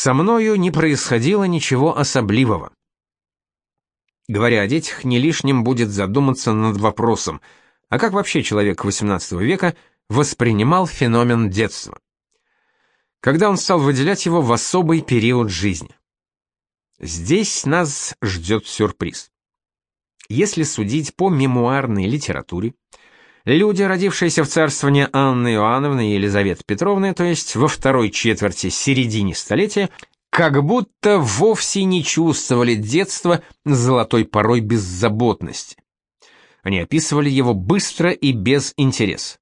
Со мною не происходило ничего особливого. Говоря о детях, не лишним будет задуматься над вопросом, а как вообще человек XVIII века воспринимал феномен детства? Когда он стал выделять его в особый период жизни? Здесь нас ждет сюрприз. Если судить по мемуарной литературе, люди, родившиеся в царствовании Анны Иоанновны и Елизаветы Петровны, то есть во второй четверти середине столетия, как будто вовсе не чувствовали детства золотой порой беззаботности. Они описывали его быстро и без интереса.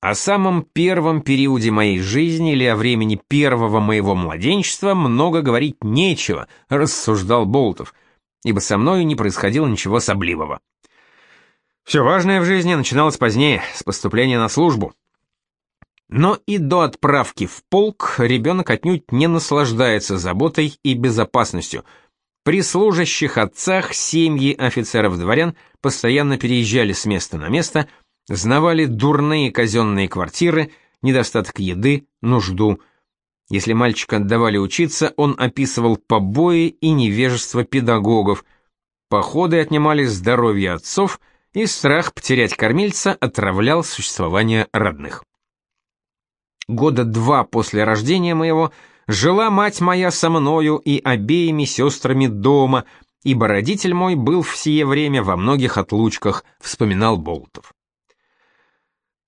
О самом первом периоде моей жизни или о времени первого моего младенчества много говорить нечего, рассуждал Болтов, ибо со мною не происходило ничего особливого. Все важное в жизни начиналось позднее, с поступления на службу. Но и до отправки в полк ребенок отнюдь не наслаждается заботой и безопасностью. При служащих отцах семьи офицеров-дворян постоянно переезжали с места на место, знавали дурные казенные квартиры, недостаток еды, нужду. Если мальчика отдавали учиться, он описывал побои и невежество педагогов. Походы отнимали здоровье отцов, и страх потерять кормильца отравлял существование родных года два после рождения моего, жила мать моя со мною и обеими сестрами дома, ибо родитель мой был в сие время во многих отлучках, вспоминал Болтов.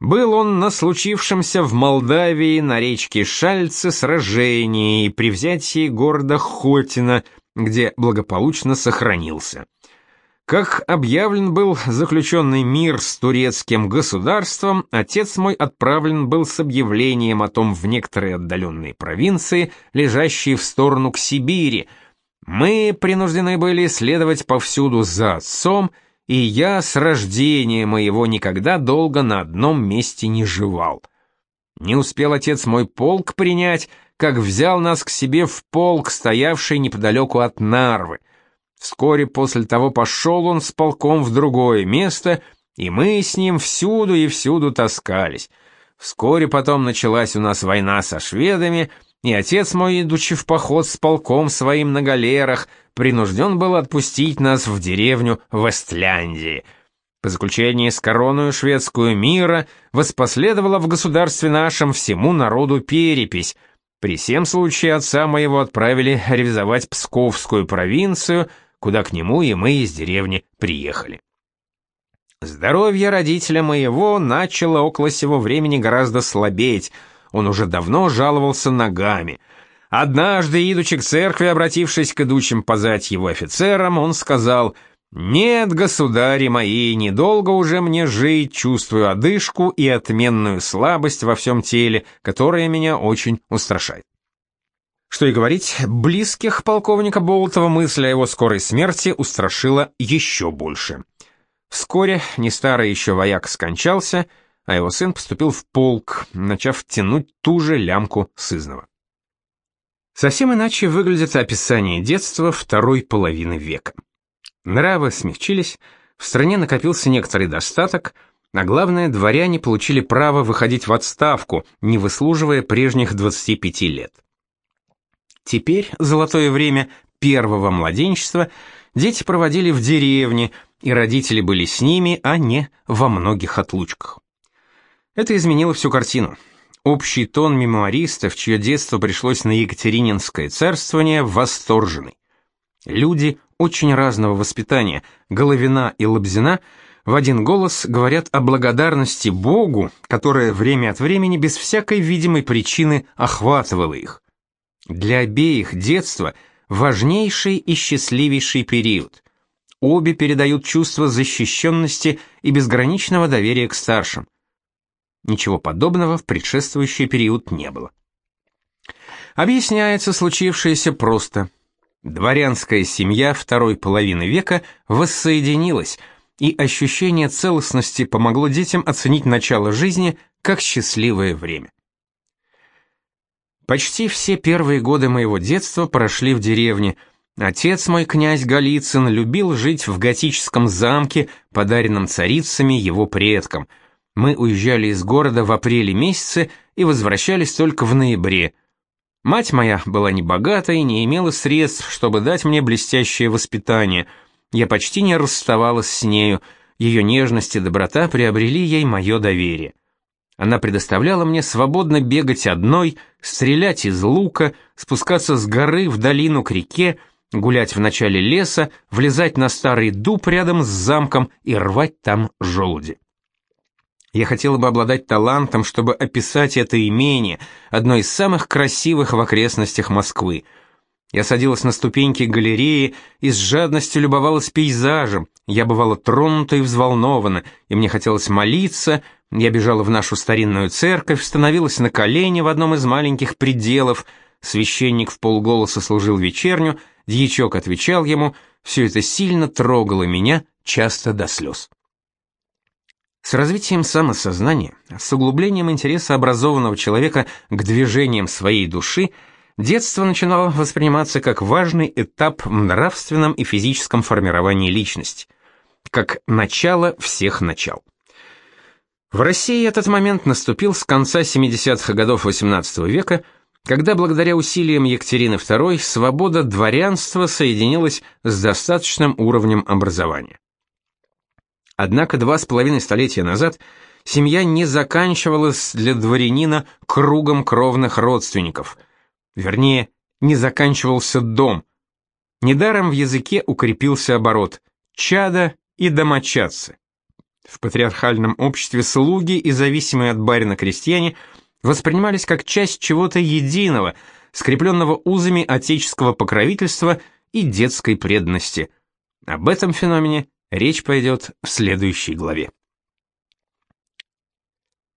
Был он на случившемся в Молдавии на речке Шальце сражении при взятии города Хотина, где благополучно сохранился. Как объявлен был заключенный мир с турецким государством, отец мой отправлен был с объявлением о том в некоторые отдаленные провинции, лежащие в сторону к Сибири. Мы принуждены были следовать повсюду за отцом, и я с рождения моего никогда долго на одном месте не живал. Не успел отец мой полк принять, как взял нас к себе в полк, стоявший неподалеку от Нарвы — Вскоре после того пошел он с полком в другое место, и мы с ним всюду и всюду таскались. Вскоре потом началась у нас война со шведами, и отец мой, идучи в поход с полком своим на галерах, принужден был отпустить нас в деревню в Эстляндии. По заключении с короною шведскую мира воспоследовала в государстве нашем всему народу перепись. При всем случае отца моего отправили ревизовать Псковскую провинцию — куда к нему и мы из деревни приехали. Здоровье родителя моего начало около сего времени гораздо слабеть, он уже давно жаловался ногами. Однажды, идучи к церкви, обратившись к идущим позать его офицерам, он сказал «Нет, государи мои, недолго уже мне жить, чувствую одышку и отменную слабость во всем теле, которая меня очень устрашает». Что и говорить, близких полковника Болотова мысль о его скорой смерти устрашила еще больше. Вскоре не старый еще вояк скончался, а его сын поступил в полк, начав тянуть ту же лямку сызнова. Совсем иначе выглядит описание детства второй половины века. Нравы смягчились, в стране накопился некоторый достаток, а главное, дворяне получили право выходить в отставку, не выслуживая прежних 25 лет. Теперь, золотое время первого младенчества, дети проводили в деревне, и родители были с ними, а не во многих отлучках. Это изменило всю картину. Общий тон мемуаристов, чье детство пришлось на Екатерининское царствование, восторженный. Люди очень разного воспитания, Головина и Лобзина, в один голос говорят о благодарности Богу, которая время от времени без всякой видимой причины охватывала их. Для обеих детство – важнейший и счастливейший период. Обе передают чувство защищенности и безграничного доверия к старшим. Ничего подобного в предшествующий период не было. Объясняется случившееся просто. Дворянская семья второй половины века воссоединилась, и ощущение целостности помогло детям оценить начало жизни как счастливое время. Почти все первые годы моего детства прошли в деревне. Отец мой, князь Голицын, любил жить в готическом замке, подаренном царицами его предкам. Мы уезжали из города в апреле месяце и возвращались только в ноябре. Мать моя была небогата и не имела средств, чтобы дать мне блестящее воспитание. Я почти не расставалась с нею, ее нежность и доброта приобрели ей мое доверие. Она предоставляла мне свободно бегать одной, стрелять из лука, спускаться с горы в долину к реке, гулять в начале леса, влезать на старый дуб рядом с замком и рвать там желуди. Я хотела бы обладать талантом, чтобы описать это имение, одно из самых красивых в окрестностях Москвы. Я садилась на ступеньки галереи и с жадностью любовалась пейзажем. Я бывала тронута и взволнована, и мне хотелось молиться. Я бежала в нашу старинную церковь, становилась на колени в одном из маленьких пределов. Священник в полголоса служил вечерню, дьячок отвечал ему. Все это сильно трогало меня, часто до слез. С развитием самосознания, с углублением интереса образованного человека к движениям своей души, детство начинало восприниматься как важный этап в нравственном и физическом формировании личности, как начало всех начал. В России этот момент наступил с конца 70-х годов XVIII века, когда благодаря усилиям Екатерины II свобода дворянства соединилась с достаточным уровнем образования. Однако два с половиной столетия назад семья не заканчивалась для дворянина кругом кровных родственников. Вернее, не заканчивался дом. Недаром в языке укрепился оборот «чада» и «домочадцы». В патриархальном обществе слуги и зависимые от барина крестьяне воспринимались как часть чего-то единого, скрепленного узами отеческого покровительства и детской преданности. Об этом феномене Речь пойдет в следующей главе.